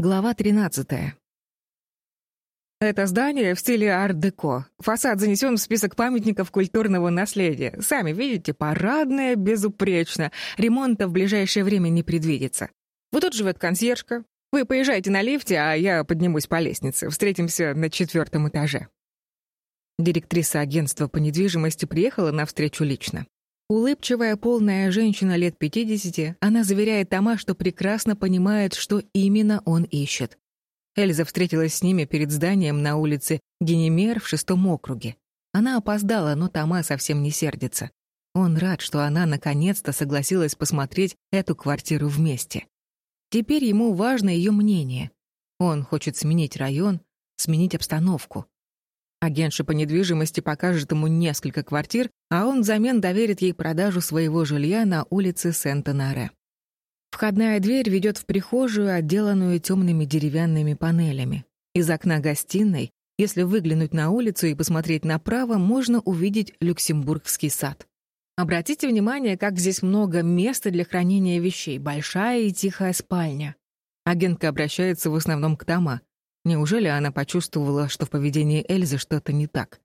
Глава 13. Это здание в стиле арт-деко. Фасад занесен в список памятников культурного наследия. Сами видите, парадное, безупречно. Ремонта в ближайшее время не предвидится. Вот тут живет консьержка. Вы поезжайте на лифте, а я поднимусь по лестнице. Встретимся на четвертом этаже. Директриса агентства по недвижимости приехала навстречу лично. Улыбчивая, полная женщина лет 50, она заверяет Тома, что прекрасно понимает, что именно он ищет. Эльза встретилась с ними перед зданием на улице Генемер в шестом округе. Она опоздала, но Тома совсем не сердится. Он рад, что она наконец-то согласилась посмотреть эту квартиру вместе. Теперь ему важно ее мнение. Он хочет сменить район, сменить обстановку. Агентша по недвижимости покажет ему несколько квартир, а он взамен доверит ей продажу своего жилья на улице Сент-Анаре. Входная дверь ведет в прихожую, отделанную темными деревянными панелями. Из окна гостиной, если выглянуть на улицу и посмотреть направо, можно увидеть Люксембургский сад. Обратите внимание, как здесь много места для хранения вещей, большая и тихая спальня. Агентка обращается в основном к Тома. Неужели она почувствовала, что в поведении Эльзы что-то не так?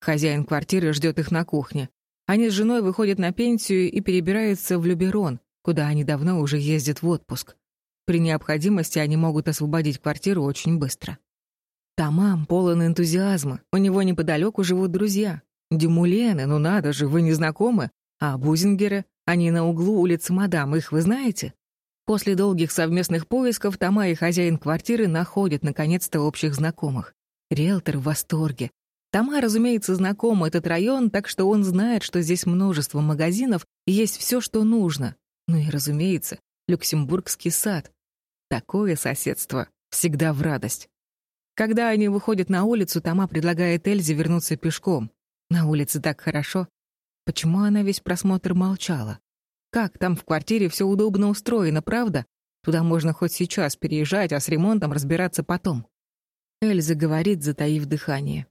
Хозяин квартиры ждет их на кухне. Они с женой выходят на пенсию и перебираются в Люберон, куда они давно уже ездят в отпуск. При необходимости они могут освободить квартиру очень быстро. Тамам полон энтузиазма, у него неподалеку живут друзья. Дюмулены, ну надо же, вы не знакомы? А Бузингеры, они на углу улицы Мадам, их вы знаете? После долгих совместных поисков Тома и хозяин квартиры находят наконец-то общих знакомых. Риэлтор в восторге. Тома, разумеется, знаком этот район, так что он знает, что здесь множество магазинов и есть все, что нужно. Ну и, разумеется, Люксембургский сад. Такое соседство всегда в радость. Когда они выходят на улицу, Тома предлагает Эльзе вернуться пешком. На улице так хорошо. Почему она весь просмотр молчала? Как там в квартире все удобно устроено, правда? Туда можно хоть сейчас переезжать, а с ремонтом разбираться потом. Эльза говорит, затаив дыхание.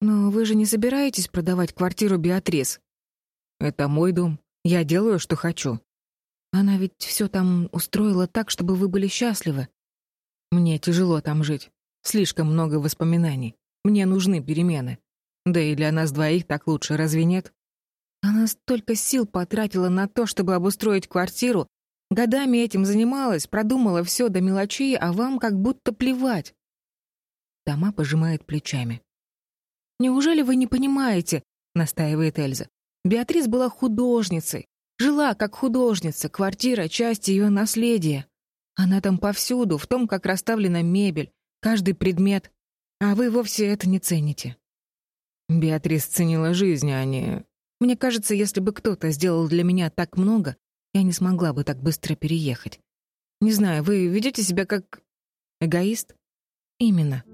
«Но вы же не собираетесь продавать квартиру Беатрис?» «Это мой дом. Я делаю, что хочу». «Она ведь все там устроила так, чтобы вы были счастливы». «Мне тяжело там жить. Слишком много воспоминаний. Мне нужны перемены. Да и для нас двоих так лучше, разве нет?» Она столько сил потратила на то, чтобы обустроить квартиру, годами этим занималась, продумала все до мелочей, а вам как будто плевать. Тома пожимает плечами. «Неужели вы не понимаете?» — настаивает Эльза. «Беатрис была художницей, жила как художница, квартира — часть ее наследия. Она там повсюду, в том, как расставлена мебель, каждый предмет, а вы вовсе это не цените». Беатрис ценила жизнь, а не мне кажется, если бы кто-то сделал для меня так много, я не смогла бы так быстро переехать. Не знаю, вы ведете себя как эгоист? Именно.